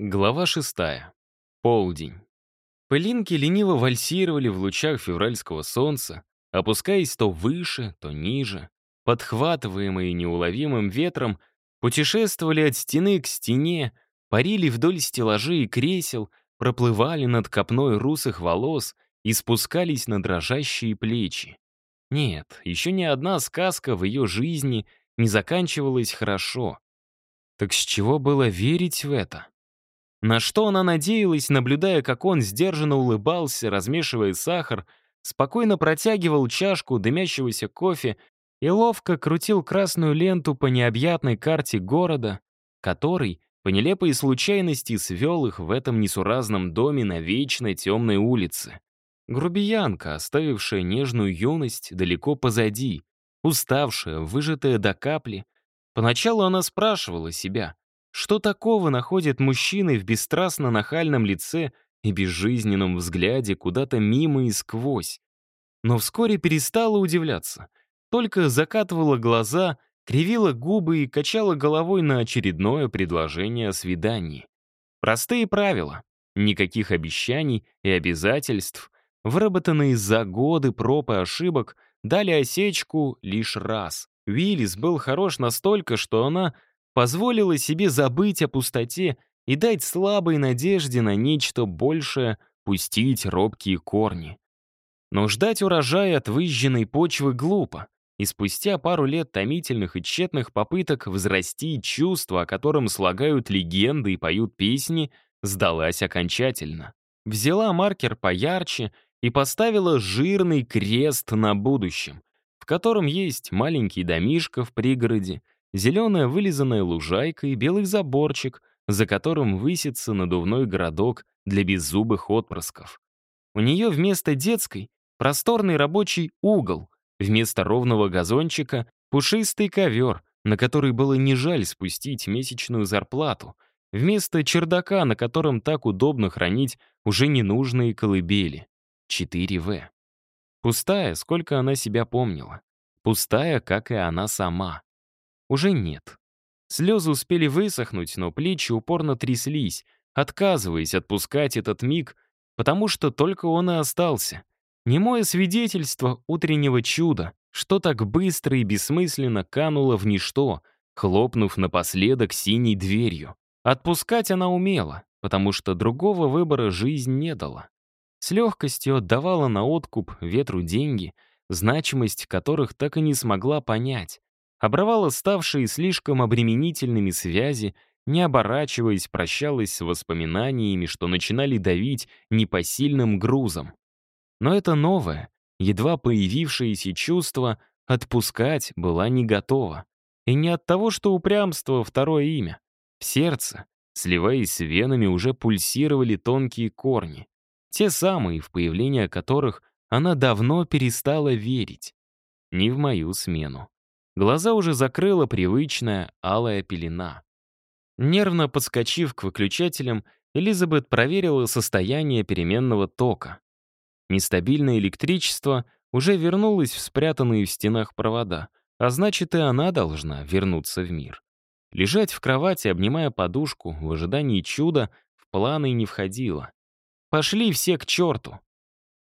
Глава шестая. Полдень. Пылинки лениво вальсировали в лучах февральского солнца, опускаясь то выше, то ниже. Подхватываемые неуловимым ветром, путешествовали от стены к стене, парили вдоль стеллажей и кресел, проплывали над копной русых волос и спускались на дрожащие плечи. Нет, еще ни одна сказка в ее жизни не заканчивалась хорошо. Так с чего было верить в это? На что она надеялась, наблюдая, как он сдержанно улыбался, размешивая сахар, спокойно протягивал чашку дымящегося кофе и ловко крутил красную ленту по необъятной карте города, который, по нелепой случайности, свел их в этом несуразном доме на вечной темной улице. Грубиянка, оставившая нежную юность далеко позади, уставшая, выжатая до капли. Поначалу она спрашивала себя, что такого находят мужчины в бесстрастно нахальном лице и безжизненном взгляде куда-то мимо и сквозь? Но вскоре перестала удивляться. Только закатывала глаза, кривила губы и качала головой на очередное предложение о свидании. Простые правила. Никаких обещаний и обязательств, выработанные за годы проб и ошибок, дали осечку лишь раз. Уиллис был хорош настолько, что она позволила себе забыть о пустоте и дать слабой надежде на нечто большее пустить робкие корни. Но ждать урожая от выжженной почвы глупо, и спустя пару лет томительных и тщетных попыток взрасти чувство, о котором слагают легенды и поют песни, сдалась окончательно. Взяла маркер поярче и поставила жирный крест на будущем, в котором есть маленький домишко в пригороде, зеленая вылизанная лужайка и белый заборчик, за которым высится надувной городок для беззубых отпрысков. У нее вместо детской просторный рабочий угол, вместо ровного газончика пушистый ковер, на который было не жаль спустить месячную зарплату, вместо чердака, на котором так удобно хранить уже ненужные колыбели. 4В. Пустая, сколько она себя помнила. Пустая, как и она сама уже нет. Слезы успели высохнуть, но плечи упорно тряслись, отказываясь отпускать этот миг, потому что только он и остался. Немое свидетельство утреннего чуда, что так быстро и бессмысленно кануло в ничто, хлопнув напоследок синей дверью. Отпускать она умела, потому что другого выбора жизнь не дала. С легкостью отдавала на откуп ветру деньги, значимость которых так и не смогла понять, обрывала ставшие слишком обременительными связи, не оборачиваясь, прощалась с воспоминаниями, что начинали давить непосильным грузом. Но это новое, едва появившееся чувство отпускать была не готова. И не от того, что упрямство — второе имя. В сердце, сливаясь с венами, уже пульсировали тонкие корни. Те самые, в появление которых она давно перестала верить. Не в мою смену. Глаза уже закрыла привычная алая пелена. Нервно подскочив к выключателям, Элизабет проверила состояние переменного тока. Нестабильное электричество уже вернулось в спрятанные в стенах провода, а значит, и она должна вернуться в мир. Лежать в кровати, обнимая подушку, в ожидании чуда, в планы не входило. Пошли все к черту.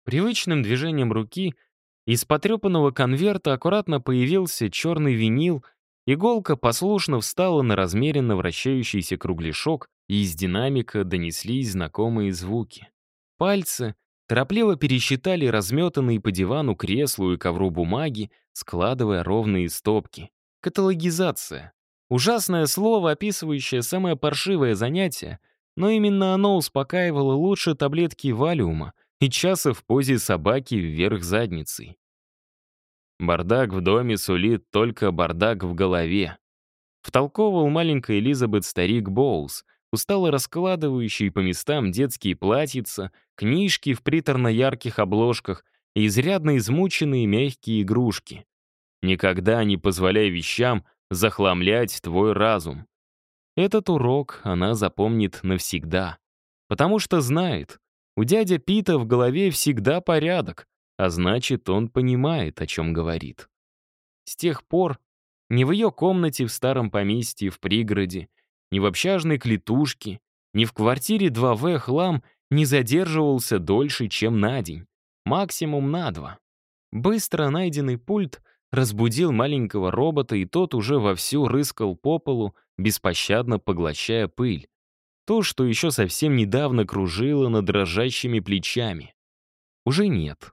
Привычным движением руки — из потрепанного конверта аккуратно появился черный винил, иголка послушно встала на размеренно вращающийся кругляшок, и из динамика донеслись знакомые звуки. Пальцы торопливо пересчитали разметанные по дивану, креслу и ковру бумаги, складывая ровные стопки. Каталогизация. Ужасное слово, описывающее самое паршивое занятие, но именно оно успокаивало лучше таблетки валиума, и часа в позе собаки вверх задницей. Бардак в доме сулит только бардак в голове. Втолковывал маленькая Элизабет старик Боулс, устало раскладывающий по местам детские платьица, книжки в приторно-ярких обложках и изрядно измученные мягкие игрушки. Никогда не позволяй вещам захламлять твой разум. Этот урок она запомнит навсегда, потому что знает, у дяди Пита в голове всегда порядок, а значит, он понимает, о чем говорит. С тех пор ни в ее комнате в старом поместье в пригороде, ни в общажной клетушке, Ни в квартире 2В хлам не задерживался дольше, чем на день. Максимум на два. Быстро найденный пульт разбудил маленького робота, и тот уже вовсю рыскал по полу, беспощадно поглощая пыль. То, что еще совсем недавно кружило над дрожащими плечами. Уже нет.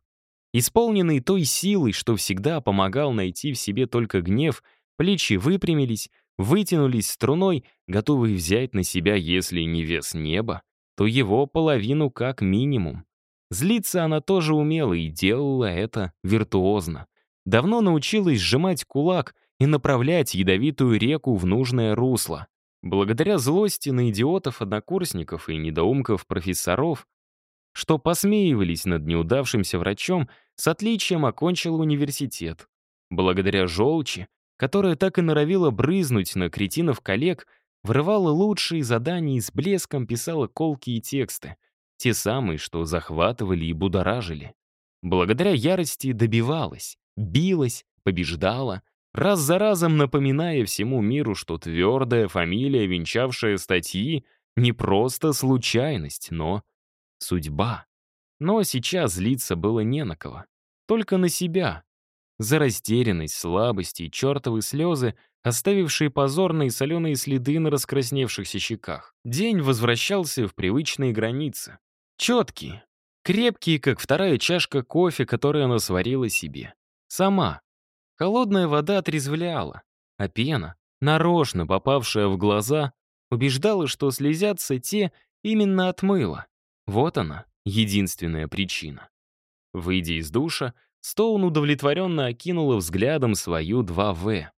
Исполненный той силой, что всегда помогал найти в себе только гнев, плечи выпрямились, вытянулись струной, готовые взять на себя, если не вес неба, то его половину как минимум. Злиться она тоже умела и делала это виртуозно. Давно научилась сжимать кулак и направлять ядовитую реку в нужное русло. Благодаря злости на идиотов-однокурсников и недоумков-профессоров, что посмеивались над неудавшимся врачом, с отличием окончила университет. Благодаря желчи, которая так и норовила брызнуть на кретинов коллег, врывала лучшие задания и с блеском писала колкие тексты, те самые, что захватывали и будоражили. Благодаря ярости добивалась, билась, побеждала, раз за разом напоминая всему миру, что твердая фамилия, венчавшая статьи, не просто случайность, но судьба. Но сейчас злиться было не на кого. Только на себя. За растерянность, слабость и чертовы слезы, оставившие позорные соленые следы на раскрасневшихся щеках. День возвращался в привычные границы. Четкие, крепкие, как вторая чашка кофе, которую она сварила себе. Сама. Холодная вода отрезвляла, а пена, нарочно попавшая в глаза, убеждала, что слезятся те именно от мыла. Вот она, единственная причина. Выйдя из душа, Стоун удовлетворенно окинула взглядом свою 2В.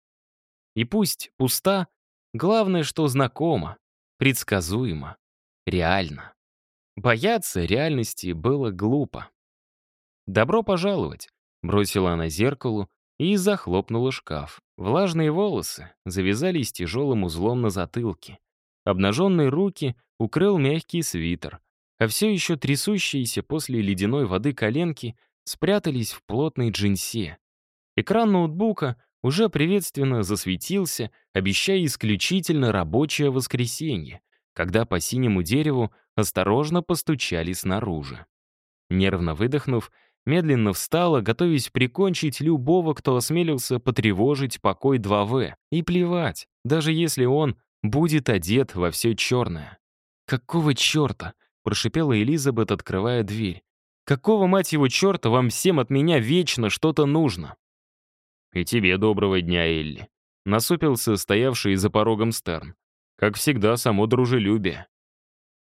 И пусть пуста, главное, что знакомо, предсказуемо, реально. Бояться реальности было глупо. «Добро пожаловать», Бросила она зеркалу и захлопнула шкаф. Влажные волосы завязались тяжелым узлом на затылке. Обнаженные руки укрыл мягкий свитер, а все еще трясущиеся после ледяной воды коленки спрятались в плотной джинсе. Экран ноутбука уже приветственно засветился, обещая исключительно рабочее воскресенье, когда по синему дереву осторожно постучали снаружи. Нервно выдохнув, медленно встала, готовясь прикончить любого, кто осмелился потревожить покой 2В. И плевать, даже если он будет одет во все черное. «Какого черта?» — прошипела Элизабет, открывая дверь. «Какого, мать его, черта, вам всем от меня вечно что-то нужно?» «И тебе доброго дня, Элли», — насупился стоявший за порогом Стерн. «Как всегда, само дружелюбие».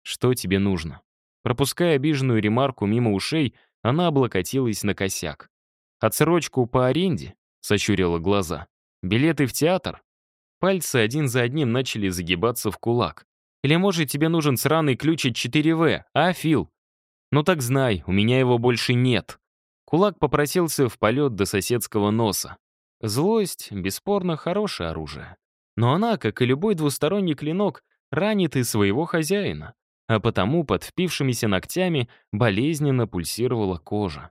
«Что тебе нужно?» Пропуская обиженную ремарку мимо ушей, она облокотилась на косяк. «Отсрочку по аренде?» — сощурила глаза. «Билеты в театр?» Пальцы один за одним начали загибаться в кулак. «Или, может, тебе нужен сраный ключ от 4В, а, Фил?» «Ну так знай, у меня его больше нет». Кулак попросился в полет до соседского носа. Злость, бесспорно, хорошее оружие. Но она, как и любой двусторонний клинок, ранит и своего хозяина а потому под впившимися ногтями болезненно пульсировала кожа.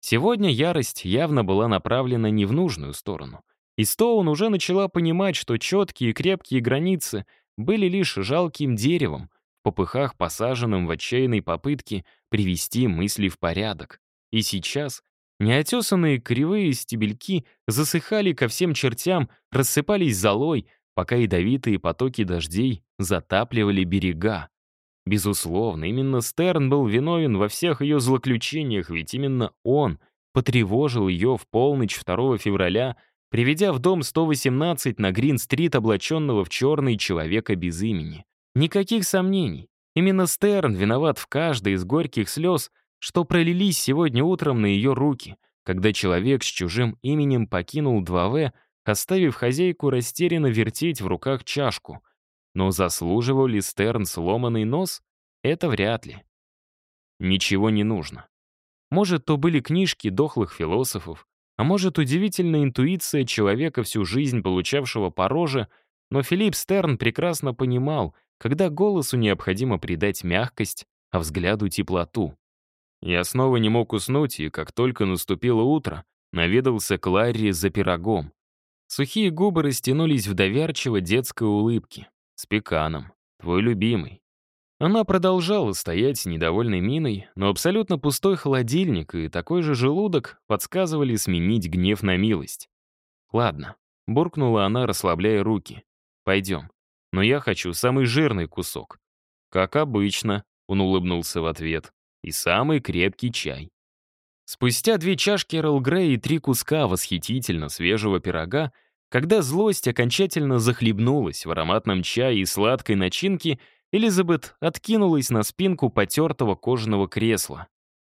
Сегодня ярость явно была направлена не в нужную сторону. И Стоун уже начала понимать, что четкие и крепкие границы были лишь жалким деревом, в попыхах посаженным в отчаянной попытке привести мысли в порядок. И сейчас неотесанные кривые стебельки засыхали ко всем чертям, рассыпались золой, пока ядовитые потоки дождей затапливали берега. Безусловно, именно Стерн был виновен во всех ее злоключениях, ведь именно он потревожил ее в полночь 2 февраля, приведя в дом 118 на Грин-стрит облаченного в черный человека без имени. Никаких сомнений. Именно Стерн виноват в каждой из горьких слез, что пролились сегодня утром на ее руки, когда человек с чужим именем покинул 2В, оставив хозяйку растерянно вертеть в руках чашку. Но заслуживал ли Стерн сломанный нос? Это вряд ли. Ничего не нужно. Может, то были книжки дохлых философов, а может, удивительная интуиция человека, всю жизнь получавшего по роже, но Филипп Стерн прекрасно понимал, когда голосу необходимо придать мягкость, а взгляду теплоту. Я снова не мог уснуть, и как только наступило утро, наведался к Ларри за пирогом. Сухие губы растянулись в доверчиво детской улыбке. С пеканом. Твой любимый. Она продолжала стоять с недовольной миной, но абсолютно пустой холодильник и такой же желудок подсказывали сменить гнев на милость. «Ладно», — буркнула она, расслабляя руки. «Пойдем. Но я хочу самый жирный кусок». «Как обычно», — он улыбнулся в ответ. «И самый крепкий чай». Спустя две чашки Эрл Грей и три куска восхитительно свежего пирога, когда злость окончательно захлебнулась в ароматном чае и сладкой начинке, Элизабет откинулась на спинку потертого кожаного кресла.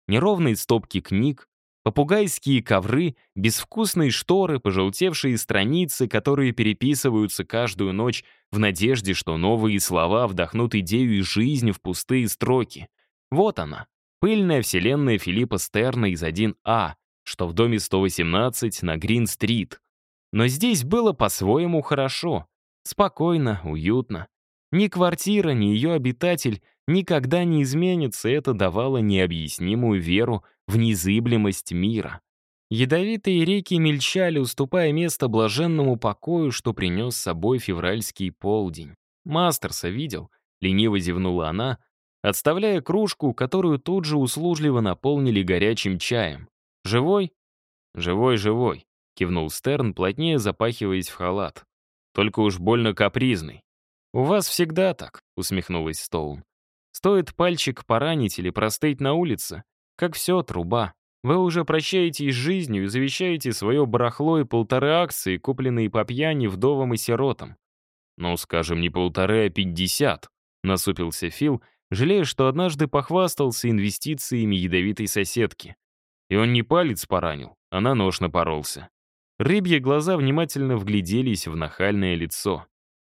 Неровные стопки книг, попугайские ковры, безвкусные шторы, пожелтевшие страницы, которые переписываются каждую ночь в надежде, что новые слова вдохнут идею и жизнь в пустые строки. Вот она, пыльная вселенная Филиппа Стерна из 1А, что в доме 118 на Грин-стрит. Но здесь было по-своему хорошо. Спокойно, уютно. Ни квартира, ни ее обитатель никогда не изменится, это давало необъяснимую веру в незыблемость мира. Ядовитые реки мельчали, уступая место блаженному покою, что принес с собой февральский полдень. Мастерса видел, лениво зевнула она, отставляя кружку, которую тут же услужливо наполнили горячим чаем. «Живой?» «Живой, живой», — кивнул Стерн, плотнее запахиваясь в халат. «Только уж больно капризный. «У вас всегда так», — усмехнулась Стоун. «Стоит пальчик поранить или простыть на улице, как все, труба. Вы уже прощаетесь жизнью и завещаете свое барахло и полторы акции, купленные по пьяни вдовам и сиротам. «Ну, скажем, не полторы, а пятьдесят», — насупился Фил, жалея, что однажды похвастался инвестициями ядовитой соседки. И он не палец поранил, а на нож напоролся. Рыбьи глаза внимательно вгляделись в нахальное лицо.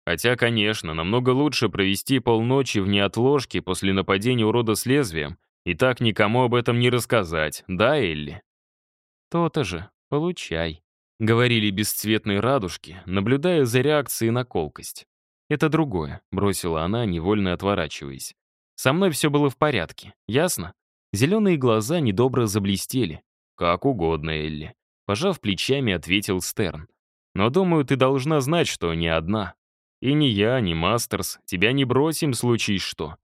Хотя, конечно, намного лучше провести полночи в неотложке после нападения урода с лезвием и так никому об этом не рассказать, да, Элли? То-то же, получай. Говорили бесцветные радужки, наблюдая за реакцией на колкость. «Это другое», — бросила она, невольно отворачиваясь. «Со мной все было в порядке, ясно?» Зеленые глаза недобро заблестели. «Как угодно, Элли», — пожав плечами, ответил Стерн. «Но думаю, ты должна знать, что не одна. И ни я, ни Мастерс тебя не бросим, случись что».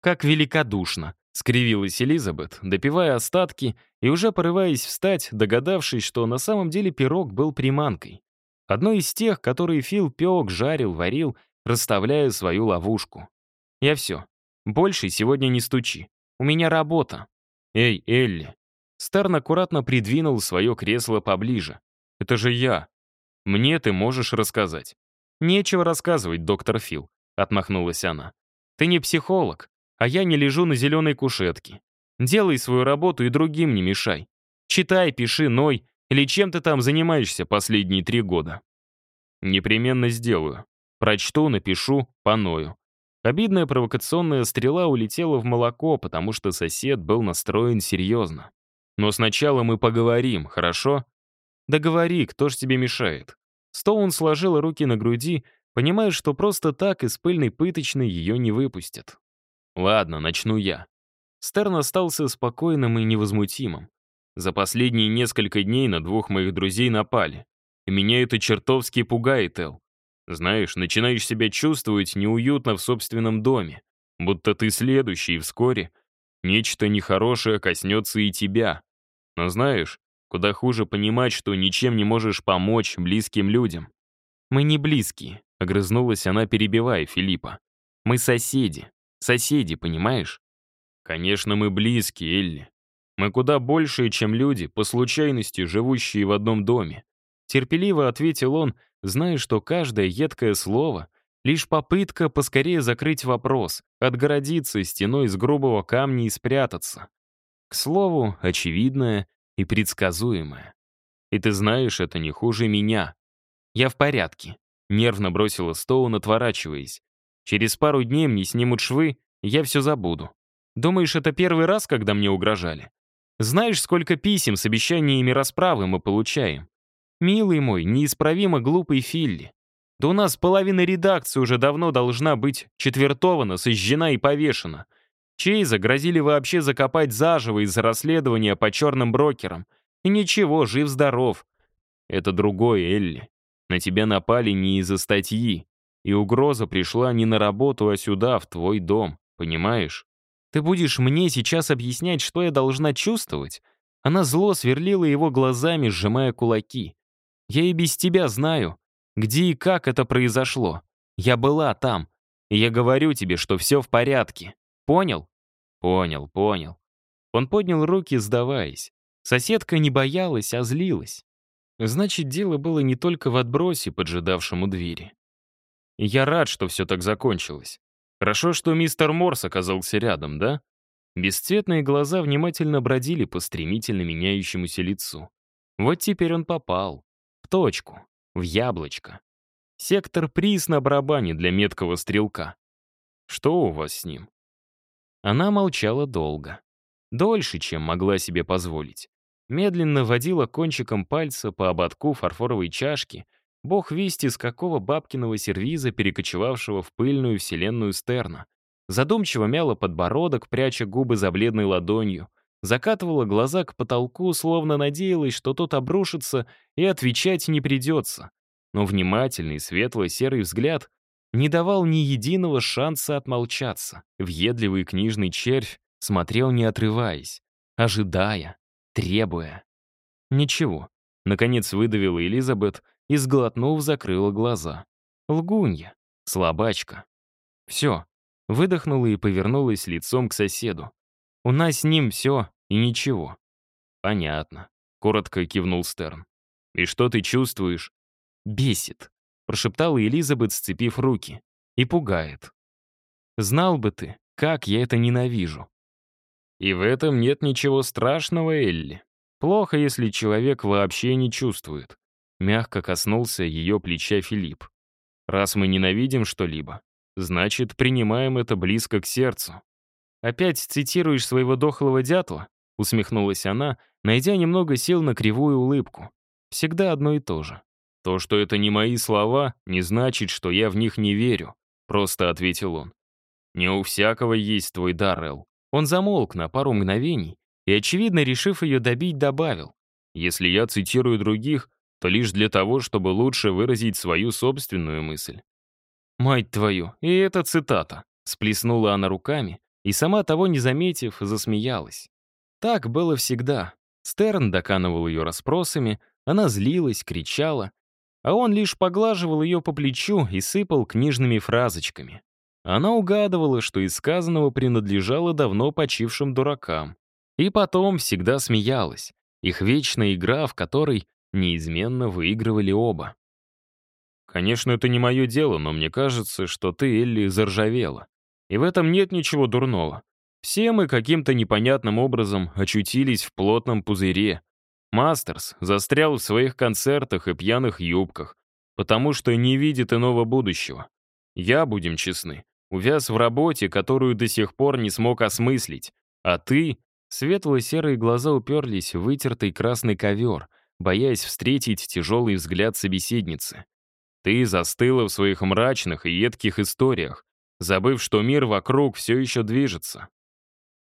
«Как великодушно», — скривилась Элизабет, допивая остатки и уже порываясь встать, догадавшись, что на самом деле пирог был приманкой. Одной из тех, которые Фил пек, жарил, варил, расставляя свою ловушку. «Я все. Больше сегодня не стучи. У меня работа». «Эй, Элли». Старн аккуратно придвинул свое кресло поближе. «Это же я. Мне ты можешь рассказать. «Нечего рассказывать, доктор Фил», — отмахнулась она. «Ты не психолог, а я не лежу на зеленой кушетке. Делай свою работу и другим не мешай. Читай, пиши, ной, или чем ты там занимаешься последние три года». «Непременно сделаю. Прочту, напишу, поною». Обидная провокационная стрела улетела в молоко, потому что сосед был настроен серьезно. «Но сначала мы поговорим, хорошо?» «Да говори, кто ж тебе мешает?» Стоун сложила руки на груди, понимая, что просто так из пыльной пыточной ее не выпустят. «Ладно, начну я». Стерн остался спокойным и невозмутимым. За последние несколько дней на двух моих друзей напали. И меня это чертовски пугает, Эл. Знаешь, начинаешь себя чувствовать неуютно в собственном доме, будто ты следующий, и вскоре нечто нехорошее коснется и тебя. Но знаешь, Куда хуже понимать, что ничем не можешь помочь близким людям. «Мы не близкие», — огрызнулась она, перебивая Филиппа. «Мы соседи. Соседи, понимаешь?» «Конечно, мы близкие, Элли. Мы куда большие, чем люди, по случайности живущие в одном доме». Терпеливо ответил он, зная, что каждое едкое слово — лишь попытка поскорее закрыть вопрос, отгородиться стеной из грубого камня и спрятаться. К слову, очевидное и предсказуемое. И ты знаешь, это не хуже меня. Я в порядке. Нервно бросила Стоун, отворачиваясь. Через пару дней мне снимут швы, я все забуду. Думаешь, это первый раз, когда мне угрожали? Знаешь, сколько писем с обещаниями расправы мы получаем? Милый мой, неисправимо глупый Филли. Да у нас половина редакции уже давно должна быть четвертована, сожжена и повешена. Чейза грозили вообще закопать заживо из-за расследования по черным брокерам. И ничего, жив-здоров. Это другое, Элли. На тебя напали не из-за статьи. И угроза пришла не на работу, а сюда, в твой дом. Понимаешь? Ты будешь мне сейчас объяснять, что я должна чувствовать? Она зло сверлила его глазами, сжимая кулаки. Я и без тебя знаю, где и как это произошло. Я была там. И я говорю тебе, что все в порядке. Понял? Понял, понял. Он поднял руки, сдаваясь. Соседка не боялась, а злилась. Значит, дело было не только в отбросе, поджидавшем у двери. Я рад, что все так закончилось. Хорошо, что мистер Морс оказался рядом, да? Бесцветные глаза внимательно бродили по стремительно меняющемуся лицу. Вот теперь он попал. В точку. В яблочко. Сектор приз на барабане для меткого стрелка. Что у вас с ним? Она молчала долго. Дольше, чем могла себе позволить. Медленно водила кончиком пальца по ободку фарфоровой чашки, бог вести с какого бабкиного сервиза, перекочевавшего в пыльную вселенную Стерна. Задумчиво мяла подбородок, пряча губы за бледной ладонью. Закатывала глаза к потолку, словно надеялась, что тот обрушится, и отвечать не придется но внимательный светло-серый взгляд не давал ни единого шанса отмолчаться. Въедливый книжный червь смотрел не отрываясь, ожидая, требуя. Ничего. Наконец выдавила Элизабет и, сглотнув, закрыла глаза. Лгунья. Слабачка. Все. Выдохнула и повернулась лицом к соседу. «У нас с ним все и ничего». «Понятно», — коротко кивнул Стерн. «И что ты чувствуешь?» «Бесит», — прошептала Элизабет, сцепив руки. «И пугает. Знал бы ты, как я это ненавижу». «И в этом нет ничего страшного, Элли. Плохо, если человек вообще не чувствует». Мягко коснулся ее плеча Филипп. «Раз мы ненавидим что-либо, значит, принимаем это близко к сердцу». «Опять цитируешь своего дохлого дятла?» — усмехнулась она, найдя немного сил на кривую улыбку. «Всегда одно и то же. «То, что это не мои слова, не значит, что я в них не верю», — просто ответил он. «Не у всякого есть твой дар, Эл». Он замолк на пару мгновений и, очевидно, решив ее добить, добавил. «Если я цитирую других, то лишь для того, чтобы лучше выразить свою собственную мысль». «Мать твою, и это цитата», — сплеснула она руками и, сама того не заметив, засмеялась. Так было всегда. Стерн доканывал ее расспросами, она злилась, кричала, а он лишь поглаживал ее по плечу и сыпал книжными фразочками. Она угадывала, что из сказанного принадлежало давно почившим дуракам. И потом всегда смеялась. Их вечная игра, в которой неизменно выигрывали оба. «Конечно, это не мое дело, но мне кажется, что ты, Элли, заржавела. И в этом нет ничего дурного. Все мы каким-то непонятным образом очутились в плотном пузыре, Мастерс застрял в своих концертах и пьяных юбках, потому что не видит иного будущего. Я, будем честны, увяз в работе, которую до сих пор не смог осмыслить. А ты... Светло-серые глаза уперлись в вытертый красный ковер, боясь встретить тяжелый взгляд собеседницы. Ты застыла в своих мрачных и едких историях, забыв, что мир вокруг все еще движется.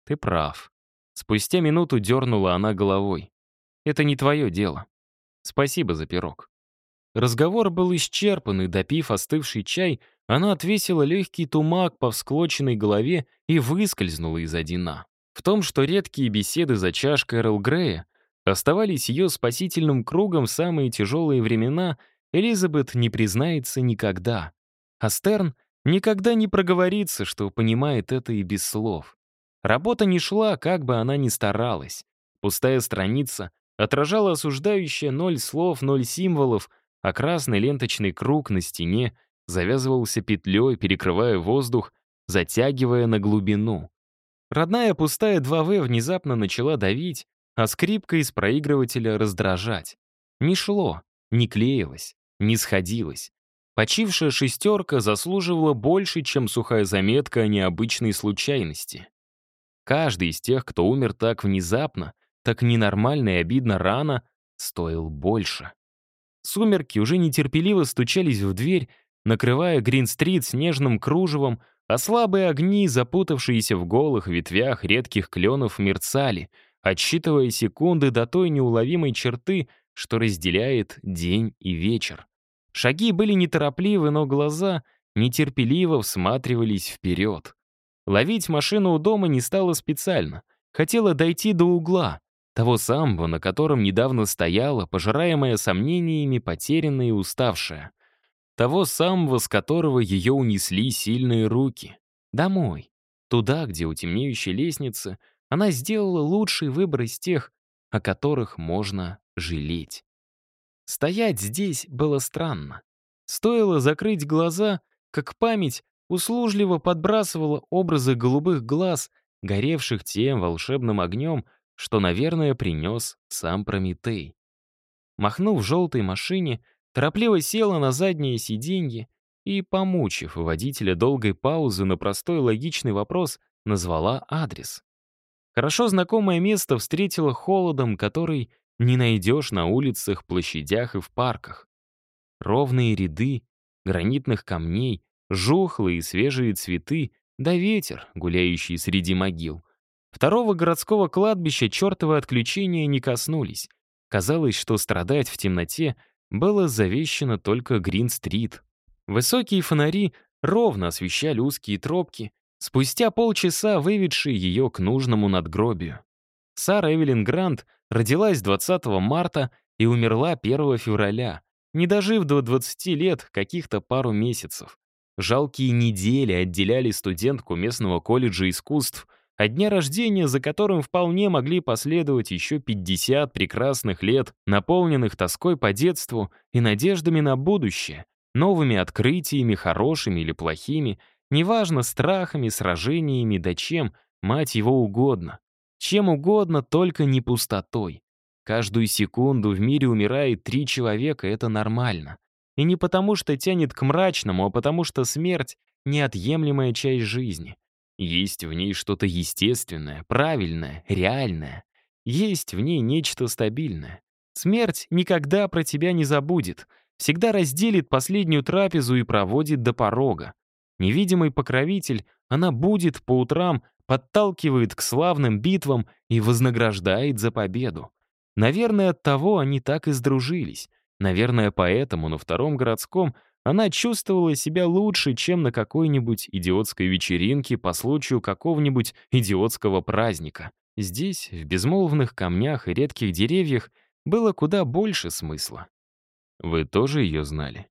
Ты прав. Спустя минуту дернула она головой. Это не твое дело. Спасибо за пирог». Разговор был исчерпан, и, допив остывший чай, она отвесила легкий тумак по всклоченной голове и выскользнула из Одина. В том, что редкие беседы за чашкой Эрл Грея оставались ее спасительным кругом в самые тяжелые времена, Элизабет не признается никогда. А Стерн никогда не проговорится, что понимает это и без слов. Работа не шла, как бы она ни старалась. Пустая страница отражало осуждающее ноль слов, ноль символов, а красный ленточный круг на стене завязывался петлей, перекрывая воздух, затягивая на глубину. Родная пустая 2В внезапно начала давить, а скрипка из проигрывателя раздражать. Не шло, не клеилось, не сходилось. Почившая шестерка заслуживала больше, чем сухая заметка о необычной случайности. Каждый из тех, кто умер так внезапно, так ненормально и обидно рано, стоил больше. Сумерки уже нетерпеливо стучались в дверь, накрывая Грин-стрит снежным кружевом, а слабые огни, запутавшиеся в голых ветвях редких кленов, мерцали, отсчитывая секунды до той неуловимой черты, что разделяет день и вечер. Шаги были неторопливы, но глаза нетерпеливо всматривались вперед. Ловить машину у дома не стала специально. Хотела дойти до угла, того самого, на котором недавно стояла, пожираемая сомнениями, потерянная и уставшая. Того самого, с которого ее унесли сильные руки. Домой. Туда, где у темнеющей лестницы она сделала лучший выбор из тех, о которых можно жалеть. Стоять здесь было странно. Стоило закрыть глаза, как память услужливо подбрасывала образы голубых глаз, горевших тем волшебным огнем, что, наверное, принес сам Прометей. Махнув в желтой машине, торопливо села на заднее сиденье и, помучив водителя долгой паузы на простой логичный вопрос, назвала адрес. Хорошо знакомое место встретило холодом, который не найдешь на улицах, площадях и в парках. Ровные ряды гранитных камней, жухлые и свежие цветы, да ветер, гуляющий среди могил — Второго городского кладбища чертовы отключения не коснулись. Казалось, что страдать в темноте было завещено только Грин-стрит. Высокие фонари ровно освещали узкие тропки, спустя полчаса выведшие ее к нужному надгробию. Сара Эвелин Грант родилась 20 марта и умерла 1 февраля, не дожив до 20 лет, каких-то пару месяцев. Жалкие недели отделяли студентку местного колледжа искусств — от дня рождения, за которым вполне могли последовать еще 50 прекрасных лет, наполненных тоской по детству и надеждами на будущее, новыми открытиями, хорошими или плохими, неважно, страхами, сражениями, да чем, мать его угодно. Чем угодно, только не пустотой. Каждую секунду в мире умирает три человека, это нормально. И не потому, что тянет к мрачному, а потому что смерть — неотъемлемая часть жизни. Есть в ней что-то естественное, правильное, реальное. Есть в ней нечто стабильное. Смерть никогда про тебя не забудет, всегда разделит последнюю трапезу и проводит до порога. Невидимый покровитель, она будет по утрам, подталкивает к славным битвам и вознаграждает за победу. Наверное, от того они так и сдружились. Наверное, поэтому на втором городском она чувствовала себя лучше, чем на какой-нибудь идиотской вечеринке по случаю какого-нибудь идиотского праздника. Здесь, в безмолвных камнях и редких деревьях, было куда больше смысла. Вы тоже ее знали?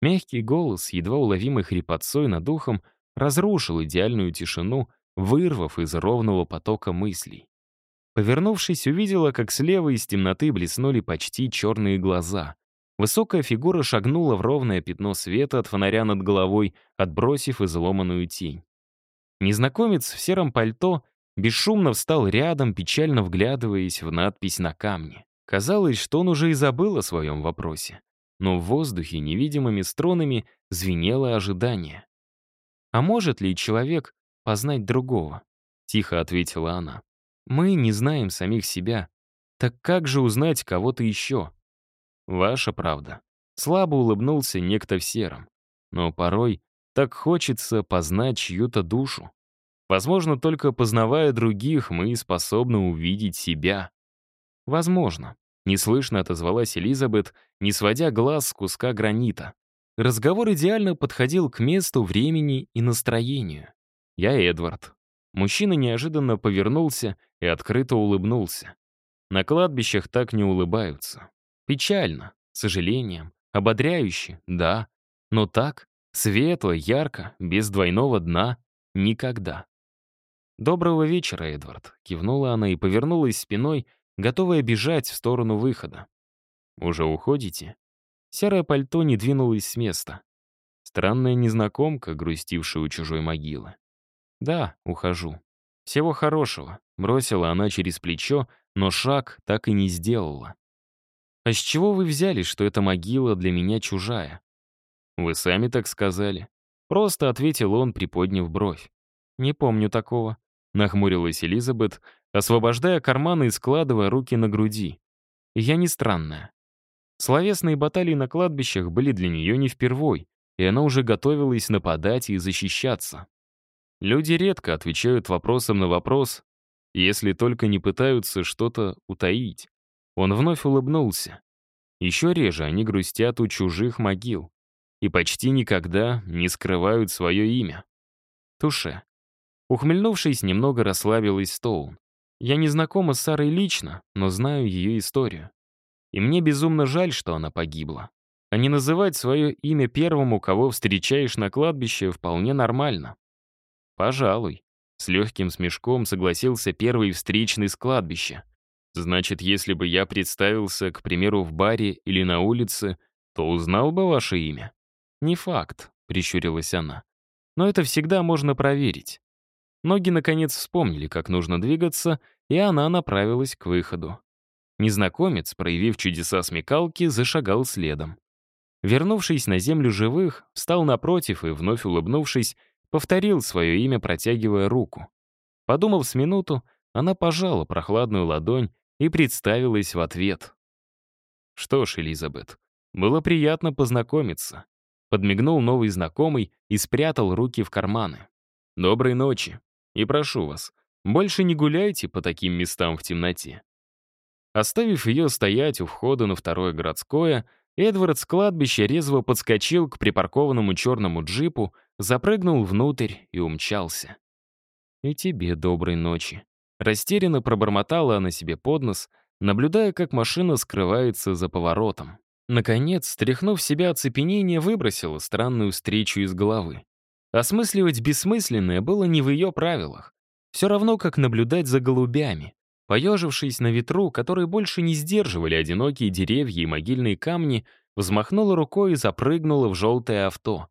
Мягкий голос, едва уловимый хрипотцой над ухом, разрушил идеальную тишину, вырвав из ровного потока мыслей. Повернувшись, увидела, как слева из темноты блеснули почти черные глаза. Высокая фигура шагнула в ровное пятно света от фонаря над головой, отбросив изломанную тень. Незнакомец в сером пальто бесшумно встал рядом, печально вглядываясь в надпись на камне. Казалось, что он уже и забыл о своем вопросе. Но в воздухе невидимыми струнами звенело ожидание. «А может ли человек познать другого?» — тихо ответила она. «Мы не знаем самих себя. Так как же узнать кого-то еще?» Ваша правда. Слабо улыбнулся некто в сером. Но порой так хочется познать чью-то душу. Возможно, только познавая других, мы способны увидеть себя. Возможно. Неслышно отозвалась Элизабет, не сводя глаз с куска гранита. Разговор идеально подходил к месту, времени и настроению. Я Эдвард. Мужчина неожиданно повернулся и открыто улыбнулся. На кладбищах так не улыбаются. Печально, сожалением, ободряюще, да. Но так, светло, ярко, без двойного дна, никогда. «Доброго вечера, Эдвард», — кивнула она и повернулась спиной, готовая бежать в сторону выхода. «Уже уходите?» Серое пальто не двинулось с места. Странная незнакомка, грустившая у чужой могилы. «Да, ухожу. Всего хорошего», — бросила она через плечо, но шаг так и не сделала. «А с чего вы взяли, что эта могила для меня чужая?» «Вы сами так сказали». Просто ответил он, приподняв бровь. «Не помню такого», — нахмурилась Элизабет, освобождая карманы и складывая руки на груди. «Я не странная». Словесные баталии на кладбищах были для нее не впервой, и она уже готовилась нападать и защищаться. Люди редко отвечают вопросом на вопрос, если только не пытаются что-то утаить. Он вновь улыбнулся. Еще реже они грустят у чужих могил и почти никогда не скрывают свое имя. Туше. Ухмыльнувшись, немного расслабилась Стоун. Я не знакома с Сарой лично, но знаю ее историю. И мне безумно жаль, что она погибла. А не называть свое имя первому, кого встречаешь на кладбище, вполне нормально. Пожалуй. С легким смешком согласился первый встречный с кладбища. Значит, если бы я представился, к примеру, в баре или на улице, то узнал бы ваше имя? Не факт, прищурилась она. Но это всегда можно проверить. Ноги, наконец, вспомнили, как нужно двигаться, и она направилась к выходу. Незнакомец, проявив чудеса смекалки, зашагал следом. Вернувшись на землю живых, встал напротив и, вновь улыбнувшись, повторил свое имя, протягивая руку. Подумав с минуту, она пожала прохладную ладонь и представилась в ответ. «Что ж, Элизабет, было приятно познакомиться», подмигнул новый знакомый и спрятал руки в карманы. «Доброй ночи, и прошу вас, больше не гуляйте по таким местам в темноте». Оставив ее стоять у входа на второе городское, Эдвард с кладбища резво подскочил к припаркованному черному джипу, запрыгнул внутрь и умчался. «И тебе доброй ночи». Растерянно пробормотала она себе под нос, наблюдая, как машина скрывается за поворотом. Наконец, стряхнув себя оцепенение, выбросила странную встречу из головы. Осмысливать бессмысленное было не в ее правилах. Все равно, как наблюдать за голубями. Поежившись на ветру, которые больше не сдерживали одинокие деревья и могильные камни, взмахнула рукой и запрыгнула в желтое авто.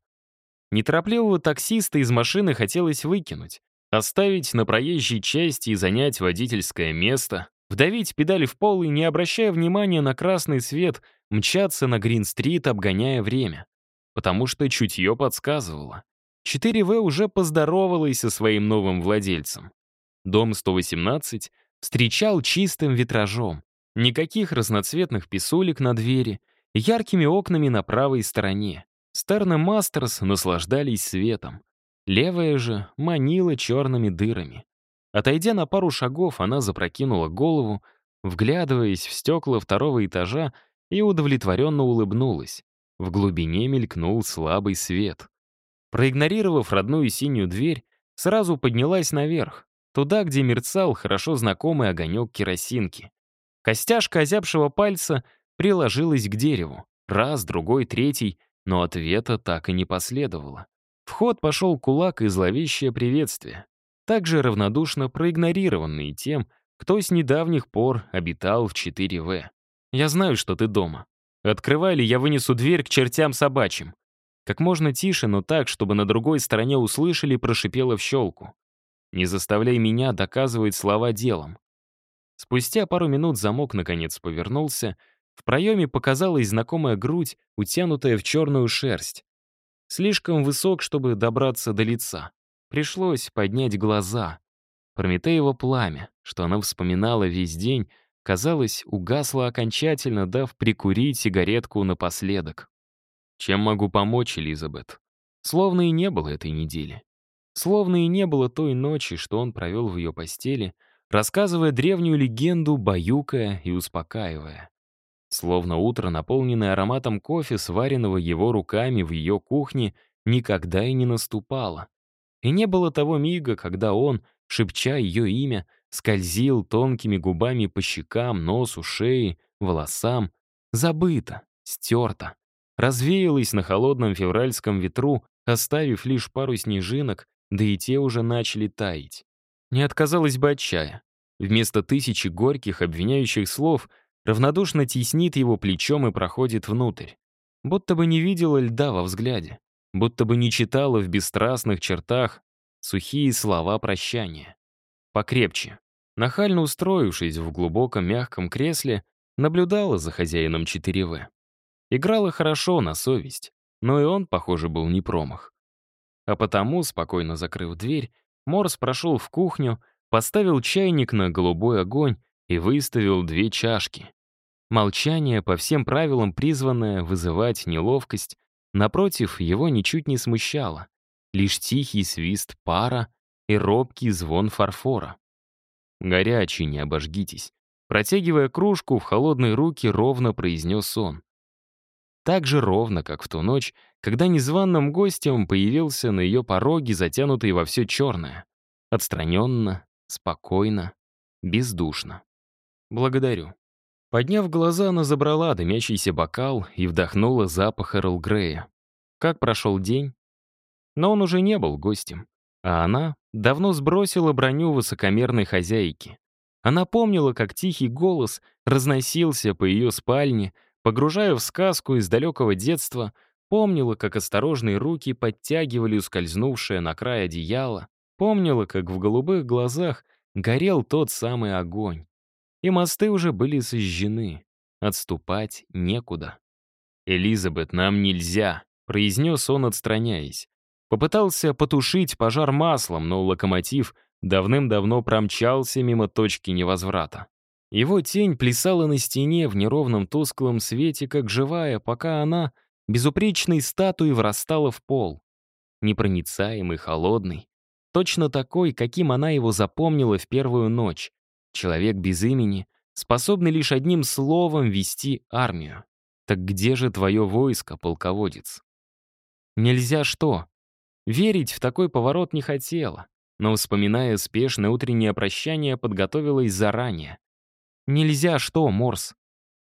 Неторопливого таксиста из машины хотелось выкинуть, оставить на проезжей части и занять водительское место, вдавить педали в пол и, не обращая внимания на красный свет, мчаться на Грин-стрит, обгоняя время. Потому что чутье подсказывало. 4В уже поздоровалась со своим новым владельцем. Дом 118 встречал чистым витражом. Никаких разноцветных писулек на двери, яркими окнами на правой стороне. Стерн Мастерс наслаждались светом. Левая же манила черными дырами. Отойдя на пару шагов, она запрокинула голову, вглядываясь в стекла второго этажа и удовлетворенно улыбнулась. В глубине мелькнул слабый свет. Проигнорировав родную синюю дверь, сразу поднялась наверх, Туда, где мерцал хорошо знакомый огонек керосинки. Костяшка озябшего пальца приложилась к дереву. Раз, другой, третий, но ответа так и не последовало. В ход пошел кулак и зловещее приветствие, также равнодушно проигнорированный тем, кто с недавних пор обитал в 4В. «Я знаю, что ты дома. Открывай ли я вынесу дверь к чертям собачьим?» Как можно тише, но так, чтобы на другой стороне услышали, прошипело в щелку. Не заставляй меня доказывать слова делом. Спустя пару минут замок наконец повернулся. В проеме показалась знакомая грудь, утянутая в черную шерсть. Слишком высок, чтобы добраться до лица. Пришлось поднять глаза. Прометеево пламя, что она вспоминала весь день, казалось, угасло окончательно, дав прикурить сигаретку напоследок. Чем могу помочь, Элизабет? Словно и не было этой недели. Словно и не было той ночи, что он провел в ее постели, рассказывая древнюю легенду, баюкая и успокаивая. Словно утро, наполненное ароматом кофе, сваренного его руками в ее кухне, никогда и не наступало. И не было того мига, когда он, шепча ее имя, скользил тонкими губами по щекам, носу, шее, волосам. Забыто, стерто. Развеялось на холодном февральском ветру, оставив лишь пару снежинок да и те уже начали таять. Не отказалась бы от чая. Вместо тысячи горьких, обвиняющих слов равнодушно теснит его плечом и проходит внутрь. Будто бы не видела льда во взгляде. Будто бы не читала в бесстрастных чертах сухие слова прощания. Покрепче. Нахально устроившись в глубоком мягком кресле, наблюдала за хозяином 4В. Играла хорошо, на совесть, но и он, похоже, был не промах. А потому, спокойно закрыв дверь, Морс прошел в кухню, поставил чайник на голубой огонь и выставил две чашки. Молчание, по всем правилам призванное вызывать неловкость, напротив, его ничуть не смущало. Лишь тихий свист пара и робкий звон фарфора. «Горячий, не обожгитесь», Протягивая кружку в холодные руки, ровно произнес он. Так же ровно, как в ту ночь, когда незваным гостем появился на ее пороге, затянутый во все черное. Отстраненно, спокойно, бездушно. «Благодарю». Подняв глаза, она забрала дымящийся бокал и вдохнула запах Эрл Грея. Как прошел день? Но он уже не был гостем. А она давно сбросила броню высокомерной хозяйки. Она помнила, как тихий голос разносился по ее спальне, погружая в сказку из далекого детства, помнила, как осторожные руки подтягивали ускользнувшее на край одеяло, помнила, как в голубых глазах горел тот самый огонь. И мосты уже были сожжены. Отступать некуда. «Элизабет, нам нельзя», — произнес он, отстраняясь. Попытался потушить пожар маслом, но локомотив давным-давно промчался мимо точки невозврата. Его тень плясала на стене в неровном тусклом свете, как живая, пока она, безупречной статуей, врастала в пол. Непроницаемый, холодный. Точно такой, каким она его запомнила в первую ночь. Человек без имени, способный лишь одним словом вести армию. Так где же твое войско, полководец? Нельзя что? Верить в такой поворот не хотела, но, вспоминая спешное утреннее прощание, подготовилась заранее. «Нельзя что, Морс?»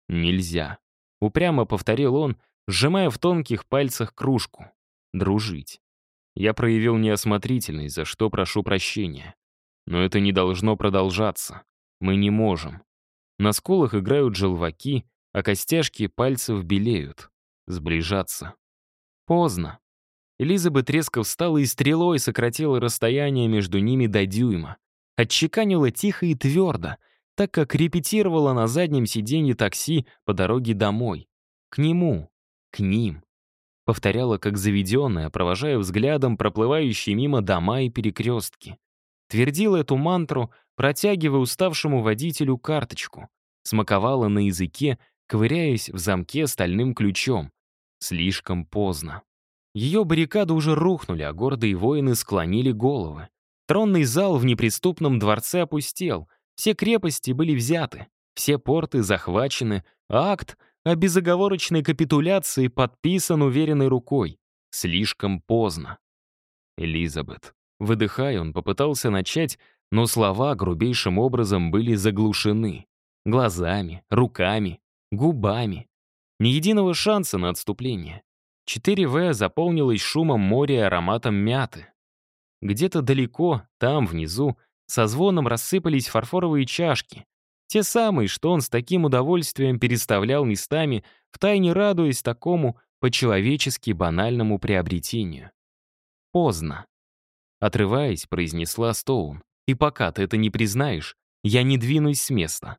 «Нельзя», — упрямо повторил он, сжимая в тонких пальцах кружку. «Дружить». Я проявил неосмотрительность, за что прошу прощения. Но это не должно продолжаться. Мы не можем. На скулах играют желваки, а костяшки пальцев белеют. Сближаться. Поздно. Элизабет резко встала и стрелой сократила расстояние между ними до дюйма. Отчеканила тихо и твердо, так как репетировала на заднем сиденье такси по дороге домой. К нему. К ним. Повторяла как заведенная, провожая взглядом проплывающие мимо дома и перекрестки. Твердила эту мантру, протягивая уставшему водителю карточку. Смаковала на языке, ковыряясь в замке стальным ключом. Слишком поздно. Ее баррикады уже рухнули, а гордые воины склонили головы. Тронный зал в неприступном дворце опустел, все крепости были взяты, все порты захвачены, а акт о безоговорочной капитуляции подписан уверенной рукой. Слишком поздно. Элизабет. Выдыхая, он попытался начать, но слова грубейшим образом были заглушены. Глазами, руками, губами. Ни единого шанса на отступление. 4В заполнилось шумом моря и ароматом мяты. Где-то далеко, там, внизу, со звоном рассыпались фарфоровые чашки. Те самые, что он с таким удовольствием переставлял местами, втайне радуясь такому по-человечески банальному приобретению. Поздно. Отрываясь, произнесла Стоун. «И пока ты это не признаешь, я не двинусь с места».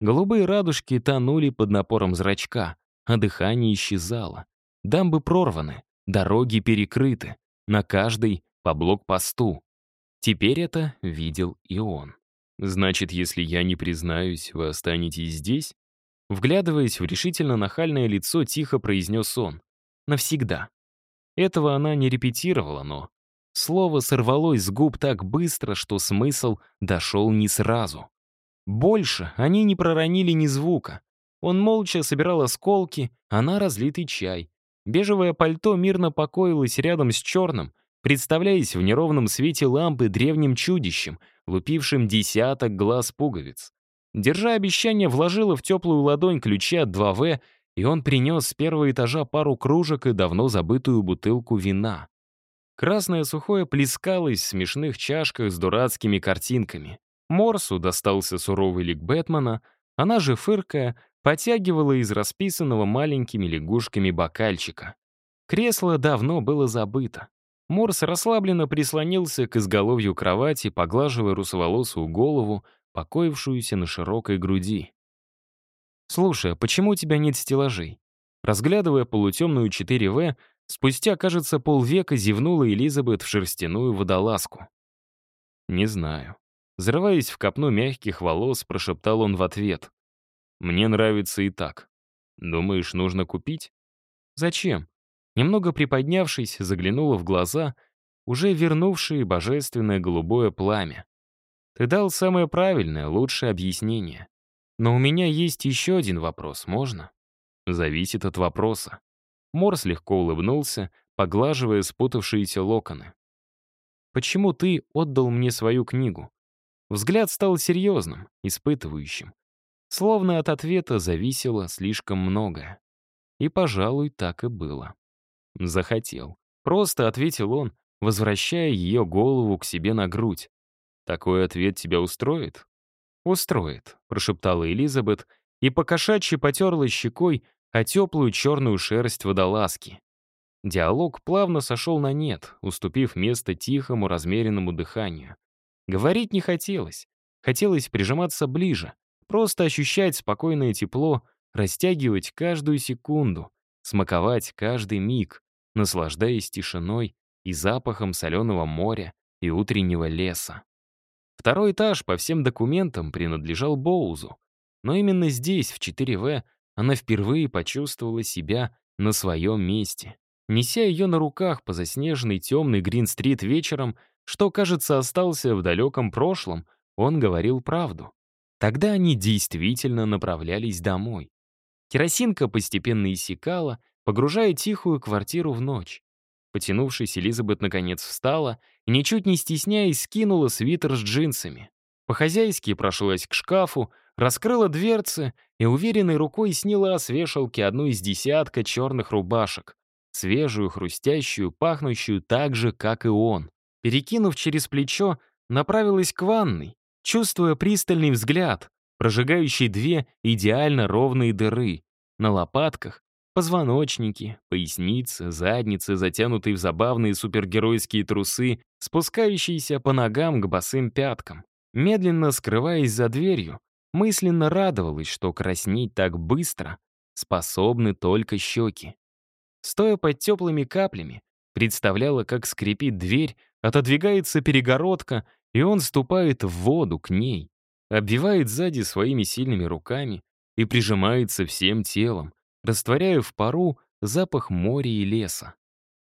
Голубые радужки тонули под напором зрачка, а дыхание исчезало. Дамбы прорваны, дороги перекрыты, на каждой по блокпосту. Теперь это видел и он. «Значит, если я не признаюсь, вы останетесь здесь?» Вглядываясь в решительно нахальное лицо, тихо произнес он. «Навсегда». Этого она не репетировала, но... Слово сорвалось с губ так быстро, что смысл дошел не сразу. Больше они не проронили ни звука. Он молча собирал осколки, она разлитый чай. Бежевое пальто мирно покоилось рядом с черным, представляясь в неровном свете лампы древним чудищем, лупившим десяток глаз пуговиц. Держа обещание, вложила в теплую ладонь ключи от 2В, и он принес с первого этажа пару кружек и давно забытую бутылку вина. Красное сухое плескалось в смешных чашках с дурацкими картинками. Морсу достался суровый лик Бэтмена, она же, фыркая, потягивала из расписанного маленькими лягушками бокальчика. Кресло давно было забыто. Морс расслабленно прислонился к изголовью кровати, поглаживая русоволосую голову, покоившуюся на широкой груди. «Слушай, а почему у тебя нет стеллажей?» Разглядывая полутемную 4В, спустя, кажется, полвека зевнула Элизабет в шерстяную водолазку. «Не знаю». Взрываясь в копну мягких волос, прошептал он в ответ. Мне нравится и так. Думаешь, нужно купить? Зачем? Немного приподнявшись, заглянула в глаза, уже вернувшие божественное голубое пламя. Ты дал самое правильное, лучшее объяснение. Но у меня есть еще один вопрос, можно? Зависит от вопроса. Морс легко улыбнулся, поглаживая спутавшиеся локоны. почему ты отдал мне свою книгу?» Взгляд стал серьезным, испытывающим. Словно от ответа зависело слишком многое. И, пожалуй, так и было. «Захотел». Просто ответил он, возвращая ее голову к себе на грудь. «Такой ответ тебя устроит?» «Устроит», — прошептала Элизабет и покошачьи потерла щекой о теплую черную шерсть водолазки. Диалог плавно сошел на нет, уступив место тихому, размеренному дыханию. Говорить не хотелось. Хотелось прижиматься ближе, просто ощущать спокойное тепло, растягивать каждую секунду, смаковать каждый миг, наслаждаясь тишиной и запахом соленого моря и утреннего леса. Второй этаж по всем документам принадлежал Боузу, но именно здесь, в 4В, она впервые почувствовала себя на своем месте. Неся ее на руках по заснеженной темной Грин-стрит вечером, что, кажется, остался в далеком прошлом, он говорил правду. Тогда они действительно направлялись домой. Керосинка постепенно иссякала, погружая тихую квартиру в ночь. Потянувшись, Элизабет наконец встала и, ничуть не стесняясь, скинула свитер с джинсами. По-хозяйски прошлась к шкафу, раскрыла дверцы и уверенной рукой сняла с вешалки одну из десятка черных рубашек, свежую, хрустящую, пахнущую так же, как и он. Перекинув через плечо, направилась к ванной, чувствуя пристальный взгляд, прожигающий две идеально ровные дыры. На лопатках позвоночники, поясница, задницы, затянутые в забавные супергеройские трусы, спускающиеся по ногам к босым пяткам. Медленно скрываясь за дверью, мысленно радовалась, что краснеть так быстро способны только щеки. Стоя под теплыми каплями, представляла, как скрипит дверь, отодвигается перегородка, и он ступает в воду к ней, обвивает сзади своими сильными руками и прижимается всем телом, растворяя в пару запах моря и леса.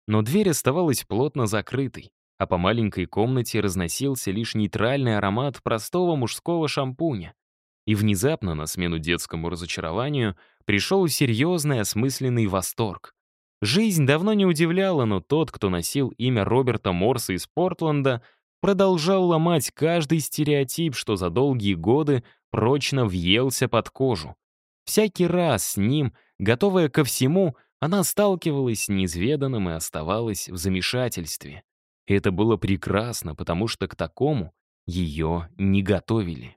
Но дверь оставалась плотно закрытой, а по маленькой комнате разносился лишь нейтральный аромат простого мужского шампуня. И внезапно на смену детскому разочарованию пришел серьезный осмысленный восторг. Жизнь давно не удивляла, но тот, кто носил имя Роберта Морса из Портленда, продолжал ломать каждый стереотип, что за долгие годы прочно въелся под кожу. Всякий раз с ним, готовая ко всему, она сталкивалась с неизведанным и оставалась в замешательстве. Это было прекрасно, потому что к такому ее не готовили.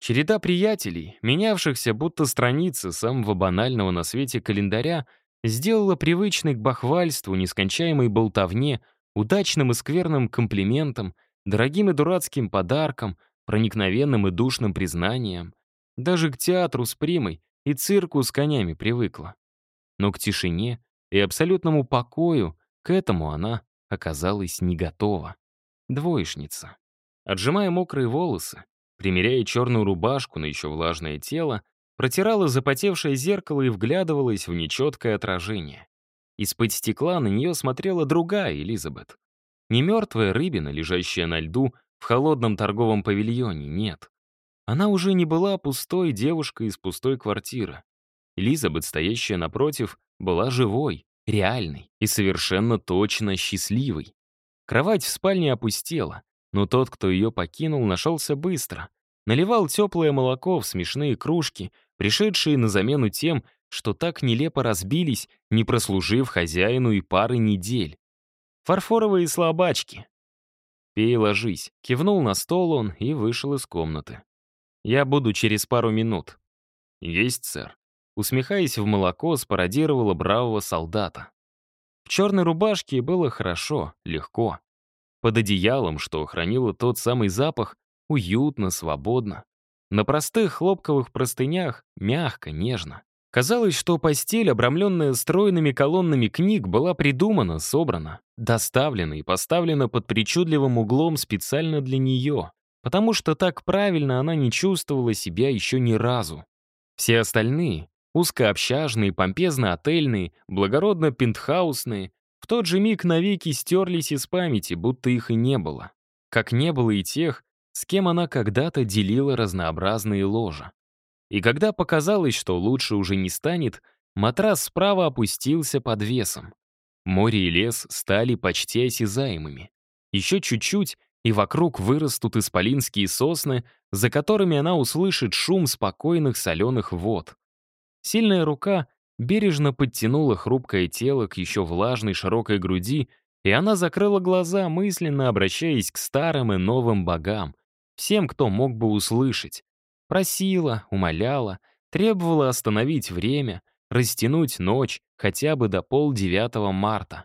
Череда приятелей, менявшихся будто страницы самого банального на свете календаря, сделала привычной к бахвальству, нескончаемой болтовне, удачным и скверным комплиментам — дорогим и дурацким подарком, проникновенным и душным признанием. Даже к театру с примой и цирку с конями привыкла. Но к тишине и абсолютному покою к этому она оказалась не готова. Двоечница. Отжимая мокрые волосы, примеряя черную рубашку на еще влажное тело, протирала запотевшее зеркало и вглядывалась в нечеткое отражение. Из-под стекла на нее смотрела другая Элизабет. Не мертвая рыбина, лежащая на льду в холодном торговом павильоне, нет. Она уже не была пустой девушкой из пустой квартиры. Элизабет, стоящая напротив, была живой, реальной и совершенно точно счастливой. Кровать в спальне опустела, но тот, кто ее покинул, нашелся быстро. Наливал теплое молоко в смешные кружки, пришедшие на замену тем, что так нелепо разбились, не прослужив хозяину и пары недель. Фарфоровые слабачки. «Пей, ложись», — кивнул на стол он и вышел из комнаты. «Я буду через пару минут». «Есть, сэр». Усмехаясь в молоко, спародировала бравого солдата. В черной рубашке было хорошо, легко. Под одеялом, что хранило тот самый запах, уютно, свободно. На простых хлопковых простынях мягко, нежно. Казалось, что постель, обрамленная стройными колоннами книг, была придумана, собрана, доставлена и поставлена под причудливым углом специально для нее, потому что так правильно она не чувствовала себя еще ни разу. Все остальные, узкообщажные, помпезно-отельные, благородно-пентхаусные, в тот же миг навеки стерлись из памяти, будто их и не было. Как не было и тех, с кем она когда-то делила разнообразные ложа. И когда показалось, что лучше уже не станет, матрас справа опустился под весом. Море и лес стали почти осязаемыми. Еще чуть-чуть, и вокруг вырастут исполинские сосны, за которыми она услышит шум спокойных соленых вод. Сильная рука бережно подтянула хрупкое тело к еще влажной широкой груди, и она закрыла глаза, мысленно обращаясь к старым и новым богам, всем, кто мог бы услышать. Просила, умоляла, требовала остановить время, растянуть ночь хотя бы до полдевятого марта.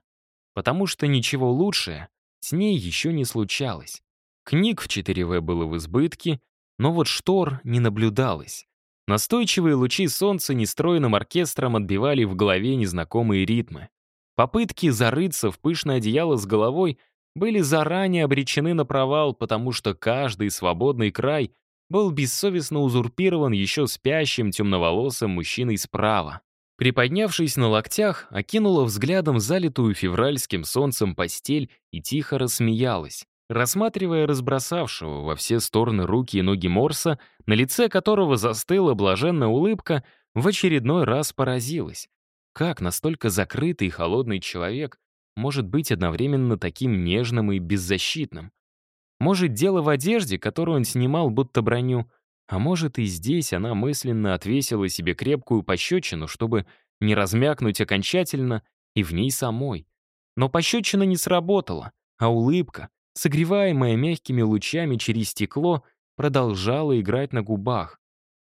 Потому что ничего лучшее с ней еще не случалось. Книг в 4В было в избытке, но вот штор не наблюдалось. Настойчивые лучи солнца нестроенным оркестром отбивали в голове незнакомые ритмы. Попытки зарыться в пышное одеяло с головой были заранее обречены на провал, потому что каждый свободный край был бессовестно узурпирован еще спящим темноволосым мужчиной справа. Приподнявшись на локтях, окинула взглядом залитую февральским солнцем постель и тихо рассмеялась рассматривая разбросавшего во все стороны руки и ноги Морса, на лице которого застыла блаженная улыбка, в очередной раз поразилась. Как настолько закрытый и холодный человек может быть одновременно таким нежным и беззащитным? Может, дело в одежде, которую он снимал, будто броню, а может, и здесь она мысленно отвесила себе крепкую пощечину, чтобы не размякнуть окончательно и в ней самой. Но пощечина не сработала, а улыбка, согреваемая мягкими лучами через стекло, продолжала играть на губах.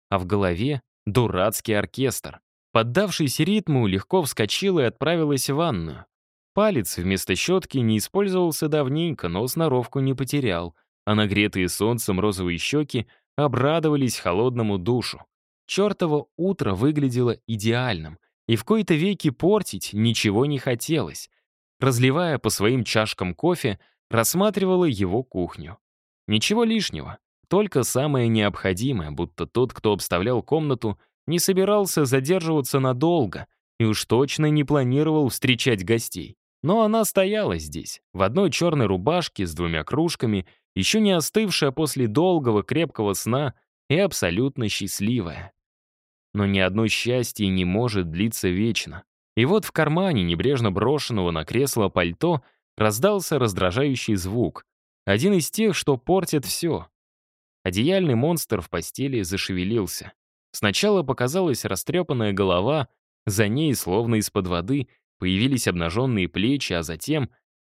А в голове — дурацкий оркестр. Поддавшись ритму, легко вскочила и отправилась в ванную. Палец вместо щетки не использовался давненько, но сноровку не потерял, а нагретые солнцем розовые щеки обрадовались холодному душу. Чертово утро выглядело идеальным, и в кои-то веки портить ничего не хотелось. Разливая по своим чашкам кофе, рассматривала его кухню. Ничего лишнего, только самое необходимое, будто тот, кто обставлял комнату, не собирался задерживаться надолго и уж точно не планировал встречать гостей. Но она стояла здесь, в одной черной рубашке с двумя кружками, еще не остывшая после долгого крепкого сна и абсолютно счастливая. Но ни одно счастье не может длиться вечно. И вот в кармане небрежно брошенного на кресло пальто раздался раздражающий звук. Один из тех, что портит все. Одеяльный монстр в постели зашевелился. Сначала показалась растрепанная голова, за ней, словно из-под воды, появились обнаженные плечи, а затем,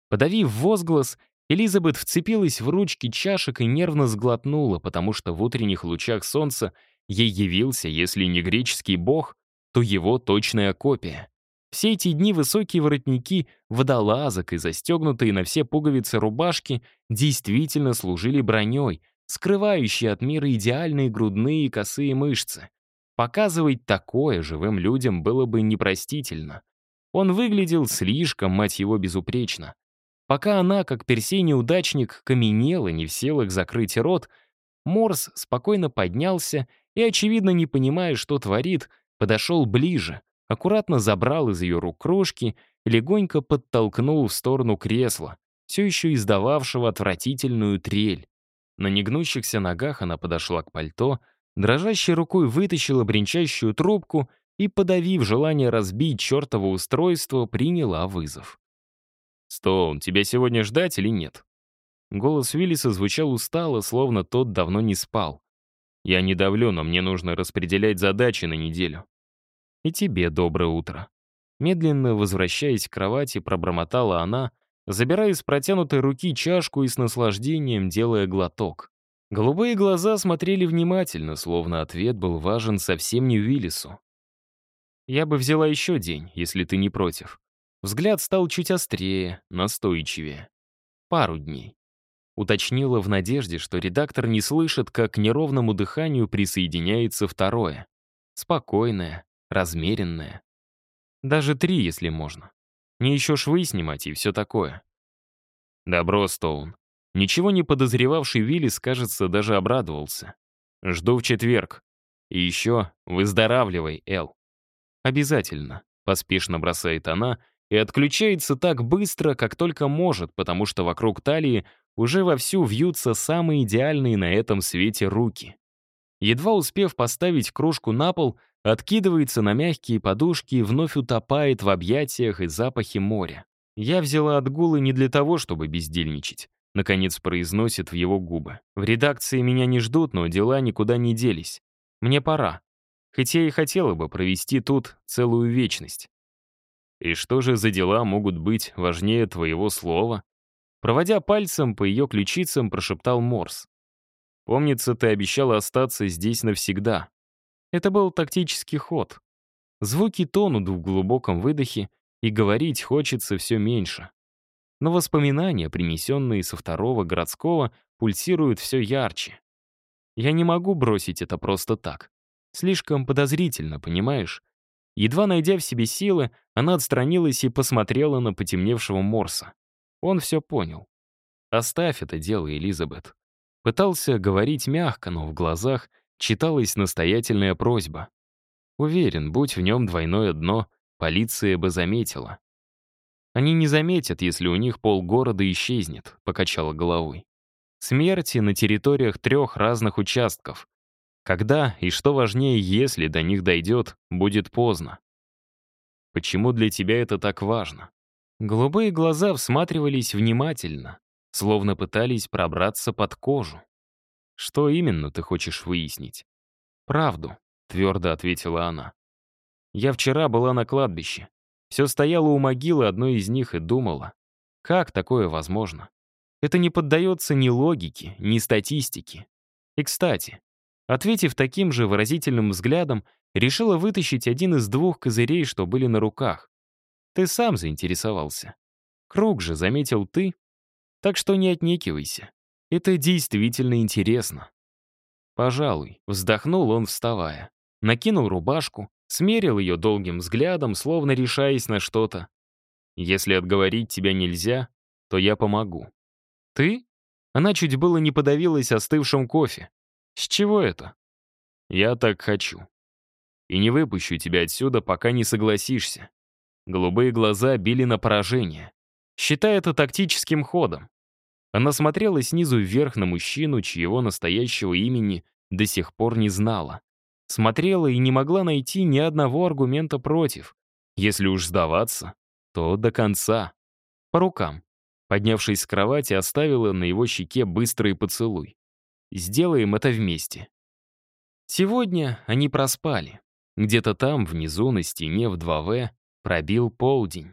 подавив возглас, Элизабет вцепилась в ручки чашек и нервно сглотнула, потому что в утренних лучах солнца ей явился, если не греческий бог, то его точная копия. Все эти дни высокие воротники водолазок и застегнутые на все пуговицы рубашки действительно служили броней, скрывающей от мира идеальные грудные и косые мышцы. Показывать такое живым людям было бы непростительно. Он выглядел слишком, мать его, безупречно. Пока она, как персей-неудачник, каменела, не в силах закрыть рот, Морс спокойно поднялся и, очевидно, не понимая, что творит, подошел ближе, аккуратно забрал из ее рук крошки и легонько подтолкнул в сторону кресла, все еще издававшего отвратительную трель. На негнущихся ногах она подошла к пальто, дрожащей рукой вытащила бренчащую трубку и, подавив желание разбить чертово устройство, приняла вызов. «Стоун, тебя сегодня ждать или нет?» Голос Уиллиса звучал устало, словно тот давно не спал. «Я не давлю, но мне нужно распределять задачи на неделю. «И тебе доброе утро». Медленно возвращаясь к кровати, пробормотала она, забирая из протянутой руки чашку и с наслаждением делая глоток. Голубые глаза смотрели внимательно, словно ответ был важен совсем не Уиллису. «Я бы взяла еще день, если ты не против». Взгляд стал чуть острее, настойчивее. Пару дней. Уточнила в надежде, что редактор не слышит, как к неровному дыханию присоединяется второе. Спокойное, размеренная. Даже три, если можно. Не еще швы снимать и все такое. Добро, Стоун. Ничего не подозревавший Виллис, кажется, даже обрадовался. Жду в четверг. И еще выздоравливай, Эл. Обязательно, поспешно бросает она и отключается так быстро, как только может, потому что вокруг талии уже вовсю вьются самые идеальные на этом свете руки. Едва успев поставить кружку на пол, откидывается на мягкие подушки и вновь утопает в объятиях и запахе моря. Я взяла отгулы не для того, чтобы бездельничать. Наконец произносит в его губы. В редакции меня не ждут, но дела никуда не делись. Мне пора. Хотя я и хотела бы провести тут целую вечность. И что же за дела могут быть важнее твоего слова? Проводя пальцем по ее ключицам, прошептал Морс. «Помнится, ты обещала остаться здесь навсегда». Это был тактический ход. Звуки тонут в глубоком выдохе, и говорить хочется все меньше. Но воспоминания, принесенные со второго городского, пульсируют все ярче. Я не могу бросить это просто так. Слишком подозрительно, понимаешь? Едва найдя в себе силы, она отстранилась и посмотрела на потемневшего Морса. Он все понял. «Оставь это дело, Элизабет». Пытался говорить мягко, но в глазах читалась настоятельная просьба. Уверен, будь в нем двойное дно, полиция бы заметила. «Они не заметят, если у них полгорода исчезнет», — покачала головой. «Смерти на территориях трех разных участков. Когда и, что важнее, если до них дойдет, будет поздно. Почему для тебя это так важно?» Голубые глаза всматривались внимательно, словно пытались пробраться под кожу. «Что именно ты хочешь выяснить?» «Правду», — твердо ответила она. «Я вчера была на кладбище. Все стояла у могилы одной из них и думала, как такое возможно? Это не поддается ни логике, ни статистике. И, кстати, ответив таким же выразительным взглядом, решила вытащить один из двух козырей, что были на руках. Ты сам заинтересовался. Круг же заметил ты. Так что не отнекивайся. Это действительно интересно. Пожалуй, вздохнул он, вставая. Накинул рубашку, смерил ее долгим взглядом, словно решаясь на что-то. Если отговорить тебя нельзя, то я помогу. Ты? Она чуть было не подавилась остывшим кофе. С чего это? Я так хочу. И не выпущу тебя отсюда, пока не согласишься. Голубые глаза били на поражение. Считай это тактическим ходом. Она смотрела снизу вверх на мужчину, чьего настоящего имени до сих пор не знала. Смотрела и не могла найти ни одного аргумента против. Если уж сдаваться, то до конца. По рукам. Поднявшись с кровати, оставила на его щеке быстрый поцелуй. Сделаем это вместе. Сегодня они проспали. Где-то там, внизу, на стене в 2В, Пробил полдень.